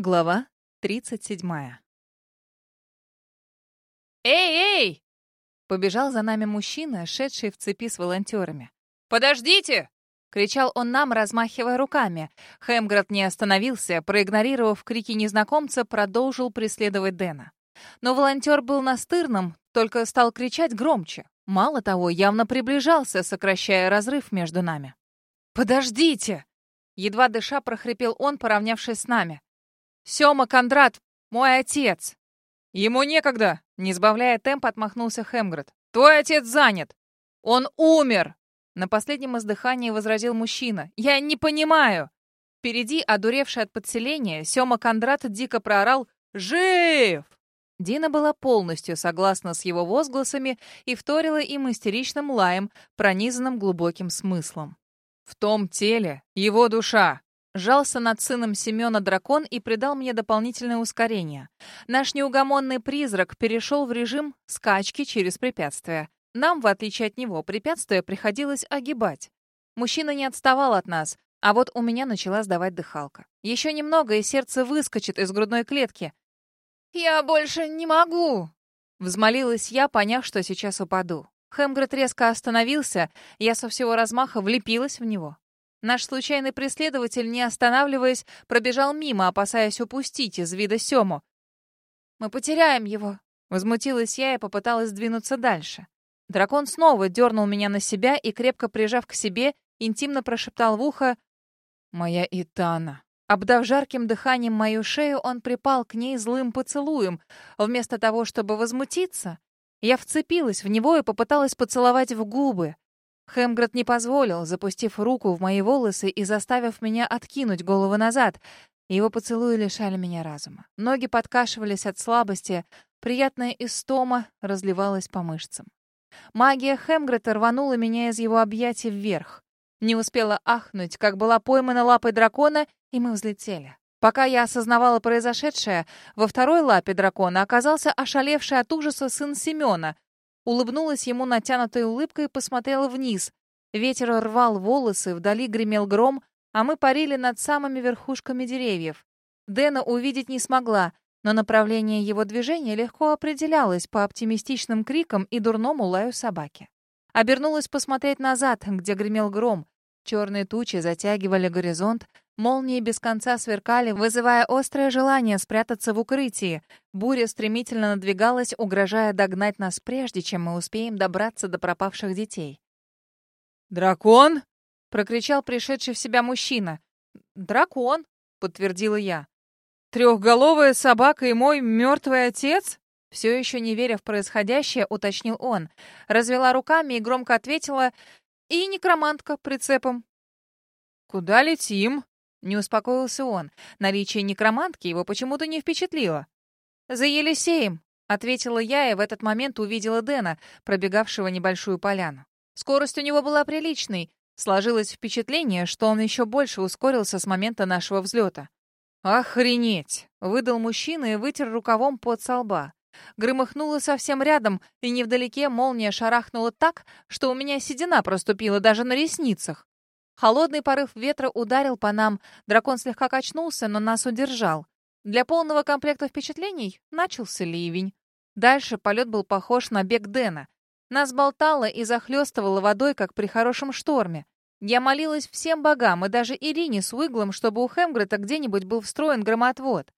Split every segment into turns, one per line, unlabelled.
Глава 37.
«Эй, эй!»
Побежал за нами мужчина, шедший в цепи с волонтерами.
«Подождите!»
— кричал он нам, размахивая руками. Хемград не остановился, проигнорировав крики незнакомца, продолжил преследовать Дэна. Но волонтер был настырным, только стал кричать громче. Мало того, явно приближался, сокращая разрыв между нами. «Подождите!» Едва дыша прохрипел он, поравнявшись с нами. Сёма Кондрат, мой отец!»
«Ему некогда!»
— не сбавляя темп, отмахнулся Хемград.
«Твой отец занят! Он умер!»
На последнем издыхании возразил мужчина. «Я не понимаю!» Впереди, одуревший от подселения, Сёма Кондрат дико проорал «Жив!». Дина была полностью согласна с его возгласами и вторила им истеричным лаем, пронизанным глубоким смыслом.
«В том теле его душа!»
Жался над сыном Семена дракон и придал мне дополнительное ускорение. Наш неугомонный призрак перешел в режим скачки через препятствия. Нам, в отличие от него, препятствия приходилось огибать. Мужчина не отставал от нас, а вот у меня начала сдавать дыхалка. Еще немного, и сердце выскочит из грудной клетки.
«Я больше не могу!»
Взмолилась я, поняв, что сейчас упаду. Хемгред резко остановился, я со всего размаха влепилась в него. Наш случайный преследователь, не останавливаясь, пробежал мимо, опасаясь упустить из вида Сему. «Мы потеряем его», — возмутилась я и попыталась двинуться дальше. Дракон снова дернул меня на себя и, крепко прижав к себе, интимно прошептал в ухо «Моя Итана». Обдав жарким дыханием мою шею, он припал к ней злым поцелуем. Вместо того, чтобы возмутиться, я вцепилась в него и попыталась поцеловать в губы. Хемгред не позволил, запустив руку в мои волосы и заставив меня откинуть голову назад. Его поцелуи лишали меня разума. Ноги подкашивались от слабости, приятная истома разливалась по мышцам. Магия Хемгрета рванула меня из его объятий вверх. Не успела ахнуть, как была поймана лапой дракона, и мы взлетели. Пока я осознавала произошедшее, во второй лапе дракона оказался ошалевший от ужаса сын Семена — улыбнулась ему натянутой улыбкой и посмотрела вниз. Ветер рвал волосы, вдали гремел гром, а мы парили над самыми верхушками деревьев. Дэна увидеть не смогла, но направление его движения легко определялось по оптимистичным крикам и дурному лаю собаки. Обернулась посмотреть назад, где гремел гром. Черные тучи затягивали горизонт, молнии без конца сверкали, вызывая острое желание спрятаться в укрытии. Буря стремительно надвигалась, угрожая догнать нас прежде, чем мы успеем добраться до пропавших детей.
«Дракон?»
— прокричал пришедший в себя мужчина. «Дракон», — подтвердила я.
«Трехголовая собака и мой мертвый отец?»
Все еще не веря в происходящее, уточнил он. Развела руками и громко ответила и некромантка прицепом.
«Куда летим?»
— не успокоился он. Наличие некромантки его почему-то не впечатлило. «За Елисеем», — ответила я и в этот момент увидела Дэна, пробегавшего небольшую поляну. Скорость у него была приличной. Сложилось впечатление, что он еще больше ускорился с момента нашего взлета.
«Охренеть!» — выдал мужчина и вытер рукавом под со лба.
Громыхнуло совсем рядом, и невдалеке молния шарахнула так, что у меня седина проступила даже на ресницах. Холодный порыв ветра ударил по нам, дракон слегка качнулся, но нас удержал. Для полного комплекта впечатлений начался ливень. Дальше полет был похож на бег Дэна. Нас болтало и захлестывало водой, как при хорошем шторме. Я молилась всем богам и даже Ирине с Уиглом, чтобы у Хемгрета где-нибудь был встроен громотвод.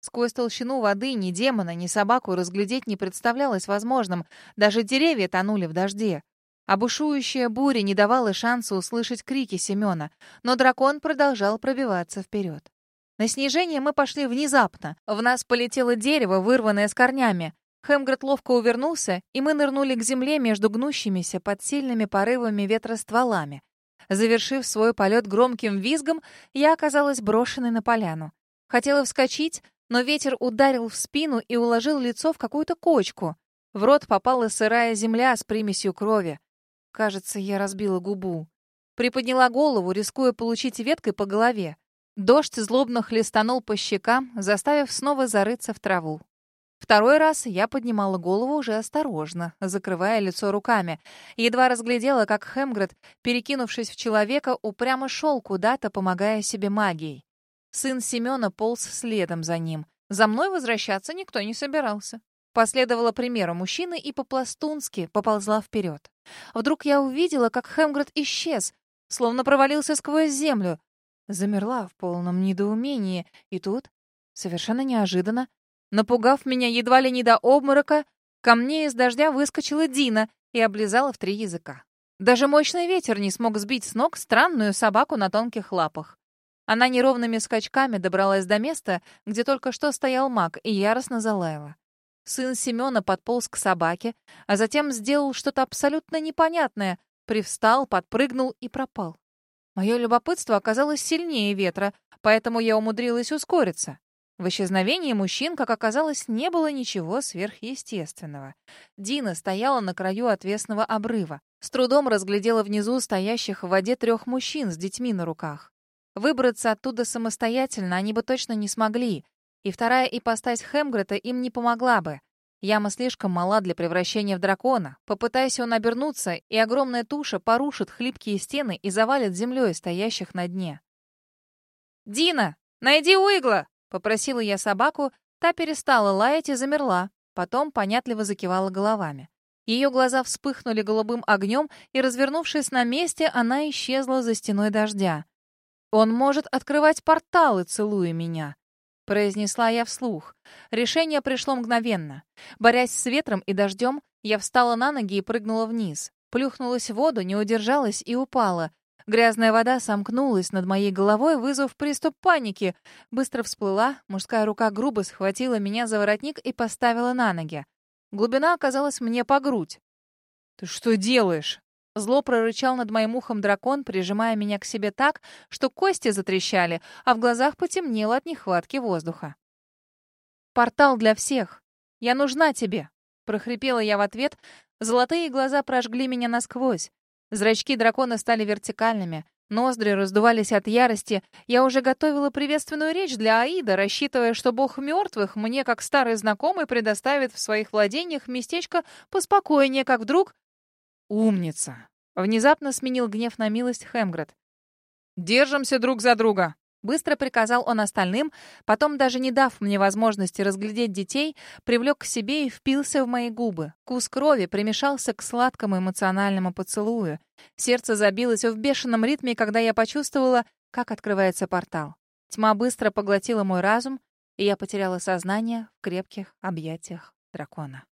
Сквозь толщину воды ни демона, ни собаку разглядеть не представлялось возможным. Даже деревья тонули в дожде. А буря не давала шанса услышать крики Семена, но дракон продолжал пробиваться вперед. На снижение мы пошли внезапно. В нас полетело дерево, вырванное с корнями. Хемгред ловко увернулся, и мы нырнули к земле между гнущимися под сильными порывами ветра стволами. Завершив свой полет громким визгом, я оказалась брошенной на поляну. Хотела вскочить, но ветер ударил в спину и уложил лицо в какую-то кочку. В рот попала сырая земля с примесью крови. Кажется, я разбила губу. Приподняла голову, рискуя получить веткой по голове. Дождь злобно хлестанул по щекам, заставив снова зарыться в траву. Второй раз я поднимала голову уже осторожно, закрывая лицо руками. Едва разглядела, как Хемгред, перекинувшись в человека, упрямо шел куда-то, помогая себе магией. Сын Семена полз следом за ним. За мной возвращаться никто не собирался. Последовала примеру мужчины и по-пластунски поползла вперед. Вдруг я увидела, как Хемгред исчез, словно провалился сквозь землю. Замерла в полном недоумении, и тут, совершенно неожиданно, напугав меня едва ли не до обморока, ко мне из дождя выскочила Дина и облизала в три языка. Даже мощный ветер не смог сбить с ног странную собаку на тонких лапах. Она неровными скачками добралась до места, где только что стоял маг, и яростно залаяла. Сын Семена подполз к собаке, а затем сделал что-то абсолютно непонятное, привстал, подпрыгнул и пропал. Мое любопытство оказалось сильнее ветра, поэтому я умудрилась ускориться. В исчезновении мужчин, как оказалось, не было ничего сверхъестественного. Дина стояла на краю отвесного обрыва. С трудом разглядела внизу стоящих в воде трех мужчин с детьми на руках. Выбраться оттуда самостоятельно они бы точно не смогли, и вторая ипостась Хемгрета им не помогла бы. Яма слишком мала для превращения в дракона. Попытайся он обернуться, и огромная туша порушит хлипкие стены и завалит землей стоящих на дне. «Дина, найди Уигла!» Попросила я собаку, та перестала лаять и замерла, потом понятливо закивала головами. Ее глаза вспыхнули голубым огнем, и, развернувшись на месте, она исчезла за стеной дождя. «Он может открывать порталы, целуя меня», — произнесла я вслух. Решение пришло мгновенно. Борясь с ветром и дождем, я встала на ноги и прыгнула вниз. Плюхнулась в воду, не удержалась и упала. Грязная вода сомкнулась над моей головой, вызвав приступ паники. Быстро всплыла, мужская рука грубо схватила меня за воротник и поставила на ноги. Глубина оказалась мне по грудь. «Ты что делаешь?» Зло прорычал над моим ухом дракон, прижимая меня к себе так, что кости затрещали, а в глазах потемнело от нехватки воздуха. «Портал для всех. Я нужна тебе», — прохрипела я в ответ. Золотые глаза прожгли меня насквозь. Зрачки дракона стали вертикальными, ноздри раздувались от ярости. Я уже готовила приветственную речь для Аида, рассчитывая, что бог мертвых мне, как старый знакомый, предоставит в своих владениях местечко поспокойнее, как вдруг... «Умница!» — внезапно сменил гнев на милость Хемгред. «Держимся друг за друга!» Быстро приказал он остальным, потом, даже не дав мне возможности разглядеть детей, привлек к себе и впился в мои губы. Кус крови примешался к сладкому эмоциональному поцелую. Сердце забилось в бешеном ритме, когда я почувствовала, как открывается портал. Тьма быстро поглотила мой разум, и я потеряла сознание в крепких объятиях дракона.